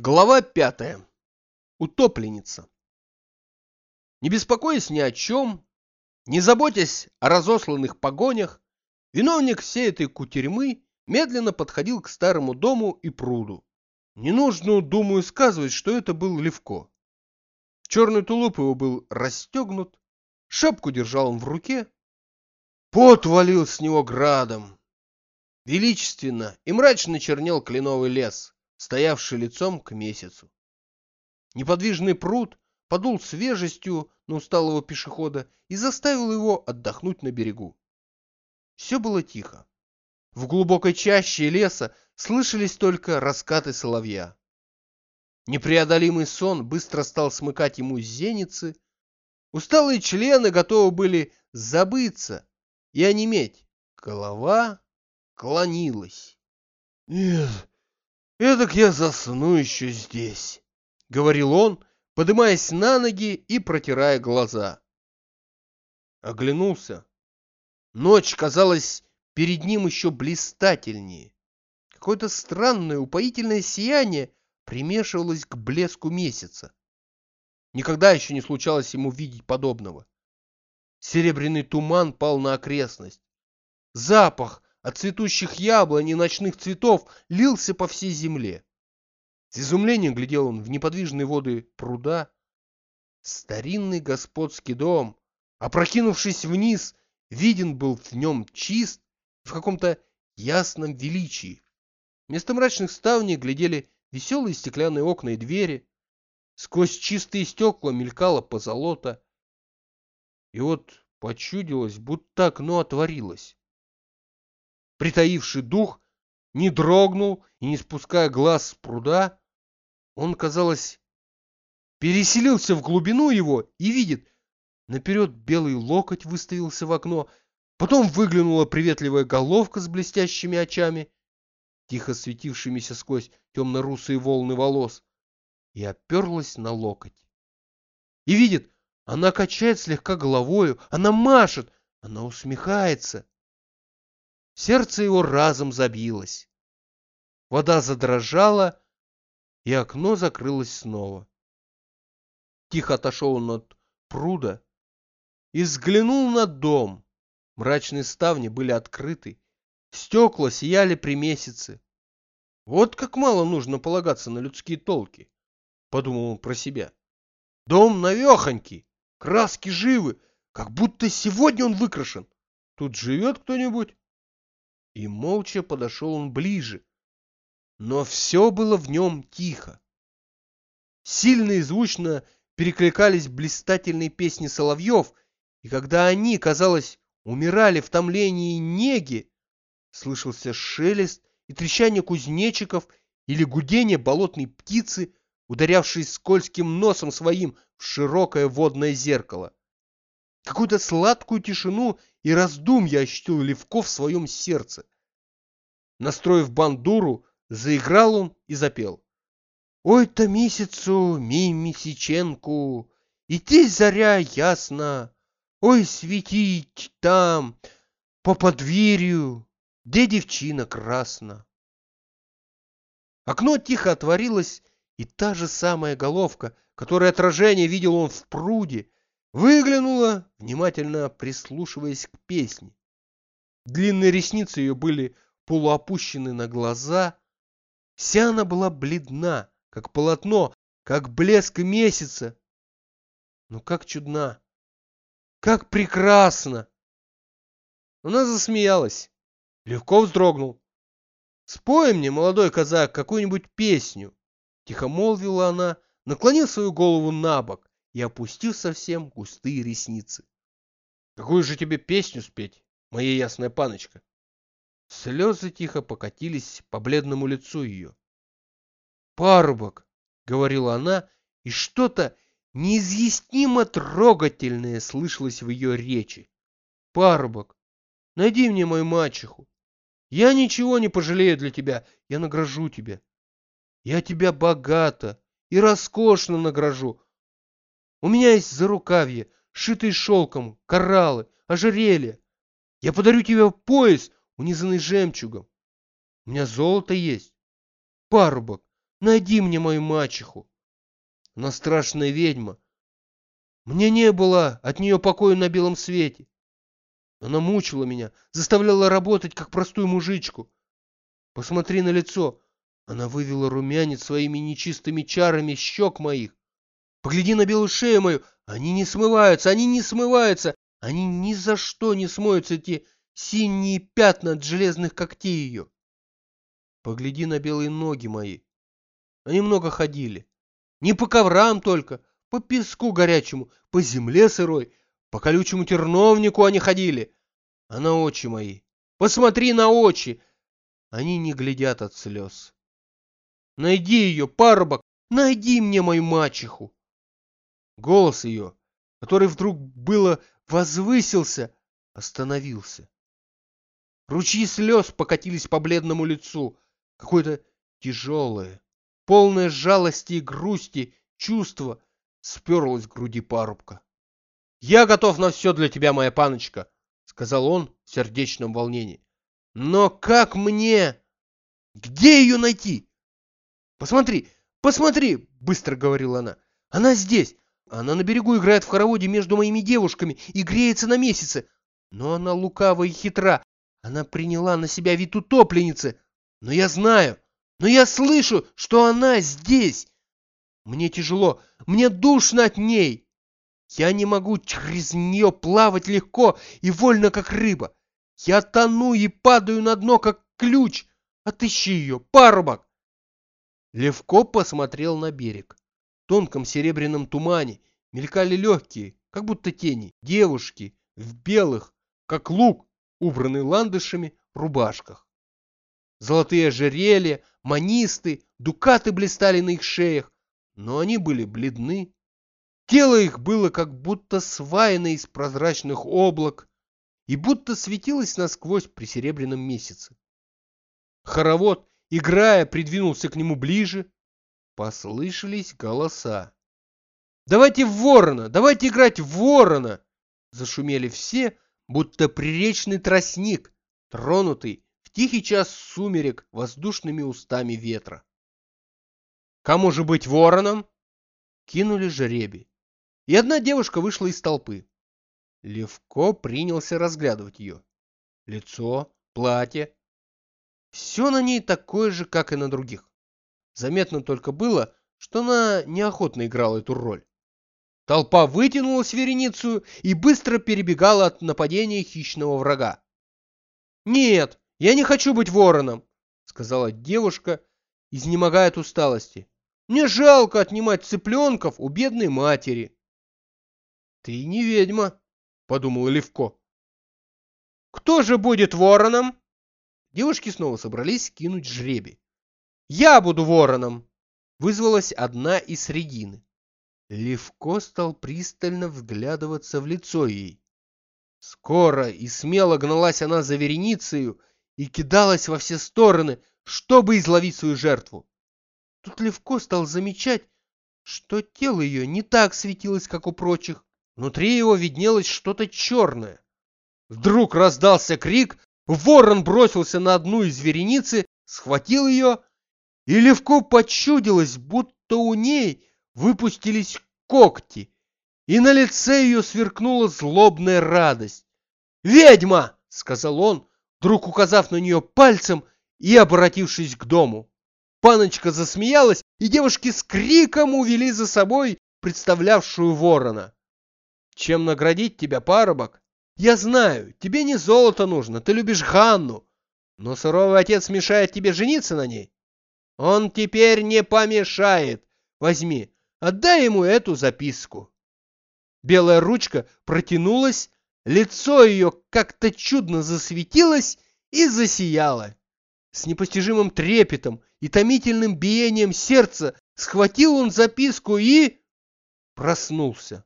Глава пятая. Утопленница. Не беспокоясь ни о чем, не заботясь о разосланных погонях, виновник всей этой кутерьмы медленно подходил к старому дому и пруду. Не нужно, думаю, сказывать, что это был Левко. Черный тулуп его был расстегнут, шапку держал он в руке. Пот валил с него градом. Величественно и мрачно чернел кленовый лес стоявший лицом к месяцу. Неподвижный пруд подул свежестью на усталого пешехода и заставил его отдохнуть на берегу. Все было тихо. В глубокой чаще леса слышались только раскаты соловья. Непреодолимый сон быстро стал смыкать ему зеницы. Усталые члены готовы были забыться и онеметь. Голова клонилась. «Нет, «Эдак я засну еще здесь», — говорил он, подымаясь на ноги и протирая глаза. Оглянулся. Ночь казалась перед ним еще блистательнее. Какое-то странное упоительное сияние примешивалось к блеску месяца. Никогда еще не случалось ему видеть подобного. Серебряный туман пал на окрестность. Запах от цветущих яблонь и ночных цветов лился по всей земле. С изумлением глядел он в неподвижные воды пруда. Старинный господский дом, опрокинувшись вниз, виден был в нем чист в каком-то ясном величии. Вместо мрачных ставней глядели веселые стеклянные окна и двери. Сквозь чистые стекла мелькало позолота. И вот почудилось, будто окно отворилось притаивший дух, не дрогнул и не спуская глаз с пруда, он, казалось, переселился в глубину его и видит, наперед белый локоть выставился в окно, потом выглянула приветливая головка с блестящими очами, тихо светившимися сквозь темно-русые волны волос, и оперлась на локоть. И видит, она качает слегка головою, она машет, она усмехается. Сердце его разом забилось. Вода задрожала, и окно закрылось снова. Тихо отошел он от пруда и взглянул на дом. Мрачные ставни были открыты, стекла сияли при месяце. Вот как мало нужно полагаться на людские толки, подумал он про себя. Дом навехонький, краски живы, как будто сегодня он выкрашен. Тут живет кто-нибудь? И молча подошел он ближе. Но все было в нем тихо. Сильно и звучно перекликались блистательные песни соловьев, и когда они, казалось, умирали в томлении и неге, слышался шелест и трещание кузнечиков или гудение болотной птицы, ударявшей скользким носом своим в широкое водное зеркало. Какую-то сладкую тишину и раздумья ощутил Левков в своем сердце. Настроив бандуру, заиграл он и запел. Ой-то месяцу, мимисиченку, идти заря ясно, ой, светить там, по подверью, где девчина красна. Окно тихо отворилось, и та же самая головка, которое отражение видел он в пруде, Выглянула, внимательно прислушиваясь к песне. Длинные ресницы ее были полуопущены на глаза. Вся она была бледна, как полотно, как блеск месяца. Но как чудна! Как прекрасно! Она засмеялась. Легко вздрогнул. «Спой мне, молодой казак, какую-нибудь песню!» Тихо молвила она, наклонив свою голову на бок и опустив совсем густые ресницы. «Какую же тебе песню спеть, моя ясная паночка?» Слезы тихо покатились по бледному лицу ее. «Парубок!» — говорила она, и что-то неизъяснимо трогательное слышалось в ее речи. «Парубок, найди мне мою мачеху. Я ничего не пожалею для тебя, я награжу тебя. Я тебя богато и роскошно награжу, у меня есть зарукавье, шитые шелком, кораллы, ожерелье. Я подарю тебе пояс, унизанный жемчугом. У меня золото есть. Парубок, найди мне мою мачеху. Она страшная ведьма. Мне не было от нее покоя на белом свете. Она мучила меня, заставляла работать, как простую мужичку. Посмотри на лицо. Она вывела румянец своими нечистыми чарами щек моих. Погляди на белую шею мою. Они не смываются, они не смываются. Они ни за что не смоются, эти синие пятна от железных когтей ее. Погляди на белые ноги мои. Они много ходили. Не по коврам только, по песку горячему, по земле сырой, по колючему терновнику они ходили. А на очи мои, посмотри на очи, они не глядят от слез. Найди ее, парубок, найди мне мою мачеху. Голос ее, который вдруг было возвысился, остановился. Ручьи слез покатились по бледному лицу, какое-то тяжелое, полное жалости и грусти чувство сперлось в груди парубка. «Я готов на все для тебя, моя паночка», — сказал он в сердечном волнении. «Но как мне? Где ее найти?» «Посмотри, посмотри!» — быстро говорила она. «Она здесь! Она на берегу играет в хороводе между моими девушками и греется на месяце. Но она лукава и хитра. Она приняла на себя вид утопленницы. Но я знаю, но я слышу, что она здесь. Мне тяжело, мне душно от ней. Я не могу через нее плавать легко и вольно, как рыба. Я тону и падаю на дно, как ключ. Отыщи ее, парубок. Левко посмотрел на берег тонком серебряном тумане мелькали легкие, как будто тени, девушки в белых, как лук, убранные ландышами, рубашках. Золотые ожерелья, манисты, дукаты блистали на их шеях, но они были бледны. Тело их было как будто сваяно из прозрачных облак и будто светилось насквозь при серебряном месяце. Хоровод, играя, придвинулся к нему ближе, Послышались голоса. «Давайте в ворона! Давайте играть в ворона!» Зашумели все, будто приречный тростник, тронутый в тихий час сумерек воздушными устами ветра. «Кому же быть вороном?» Кинули жеребий. И одна девушка вышла из толпы. Левко принялся разглядывать ее. Лицо, платье. Все на ней такое же, как и на других. Заметно только было, что она неохотно играла эту роль. Толпа вытянулась в вереницу и быстро перебегала от нападения хищного врага. «Нет, я не хочу быть вороном», — сказала девушка, изнемогая от усталости. «Мне жалко отнимать цыпленков у бедной матери». «Ты не ведьма», — подумала Левко. «Кто же будет вороном?» Девушки снова собрались кинуть жребий. «Я буду вороном!» Вызвалась одна из средины. Левко стал пристально вглядываться в лицо ей. Скоро и смело гналась она за вереницею и кидалась во все стороны, чтобы изловить свою жертву. Тут Левко стал замечать, что тело ее не так светилось, как у прочих. Внутри его виднелось что-то черное. Вдруг раздался крик, ворон бросился на одну из вереницы, схватил ее и Левко почудилось, будто у ней выпустились когти, и на лице ее сверкнула злобная радость. «Ведьма!» — сказал он, вдруг указав на нее пальцем и обратившись к дому. Паночка засмеялась, и девушки с криком увели за собой представлявшую ворона. «Чем наградить тебя, парубок? Я знаю, тебе не золото нужно, ты любишь Ганну, но суровый отец мешает тебе жениться на ней. Он теперь не помешает. Возьми, отдай ему эту записку. Белая ручка протянулась, лицо ее как-то чудно засветилось и засияло. С непостижимым трепетом и томительным биением сердца схватил он записку и... проснулся.